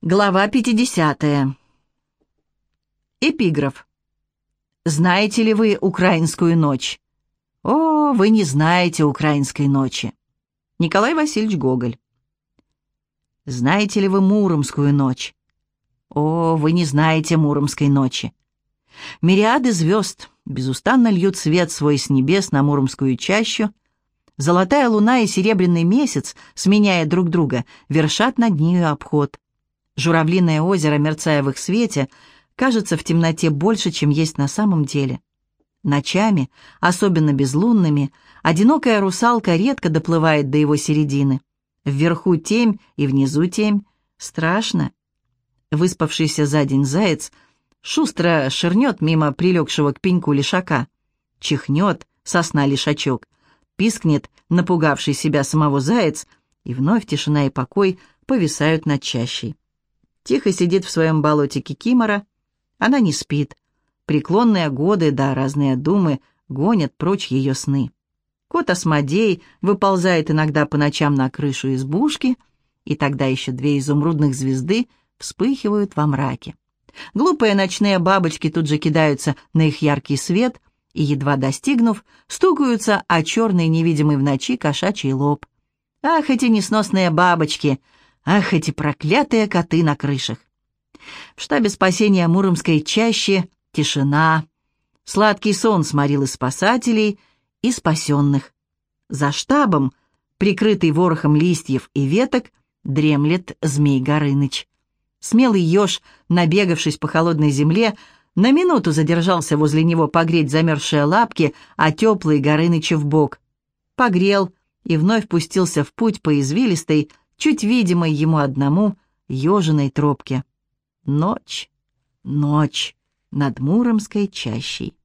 Глава 50. Эпиграф. Знаете ли вы украинскую ночь? О, вы не знаете украинской ночи. Николай Васильевич Гоголь. Знаете ли вы Муромскую ночь? О, вы не знаете Муромской ночи. Мириады звезд безустанно льют свет свой с небес на Муромскую чащу. Золотая луна и серебряный месяц, сменяя друг друга, вершат над нею обход. Журавлиное озеро, мерцая в их свете, кажется в темноте больше, чем есть на самом деле. Ночами, особенно безлунными, одинокая русалка редко доплывает до его середины. Вверху темь и внизу темь. Страшно. Выспавшийся за день заяц шустро ширнет мимо прилегшего к пеньку лишака. Чихнет сосна лишачок. Пискнет напугавший себя самого заяц, и вновь тишина и покой повисают над чащей. Тихо сидит в своем болоте Кикимора. Она не спит. Преклонные годы да разные думы гонят прочь ее сны. Кот Осмодей выползает иногда по ночам на крышу избушки, и тогда еще две изумрудных звезды вспыхивают во мраке. Глупые ночные бабочки тут же кидаются на их яркий свет и, едва достигнув, стукаются о черный невидимый в ночи кошачий лоб. Ах, эти несносные бабочки! Ах, эти проклятые коты на крышах! В штабе спасения Муромской чаще тишина. Сладкий сон сморил и спасателей, и спасенных. За штабом, прикрытый ворохом листьев и веток, дремлет змей Горыныч. Смелый еж, набегавшись по холодной земле, на минуту задержался возле него погреть замерзшие лапки, а теплый Горыныча в бок. Погрел и вновь пустился в путь по извилистой, чуть видимой ему одному, ежиной тропке. Ночь, ночь над Муромской чащей.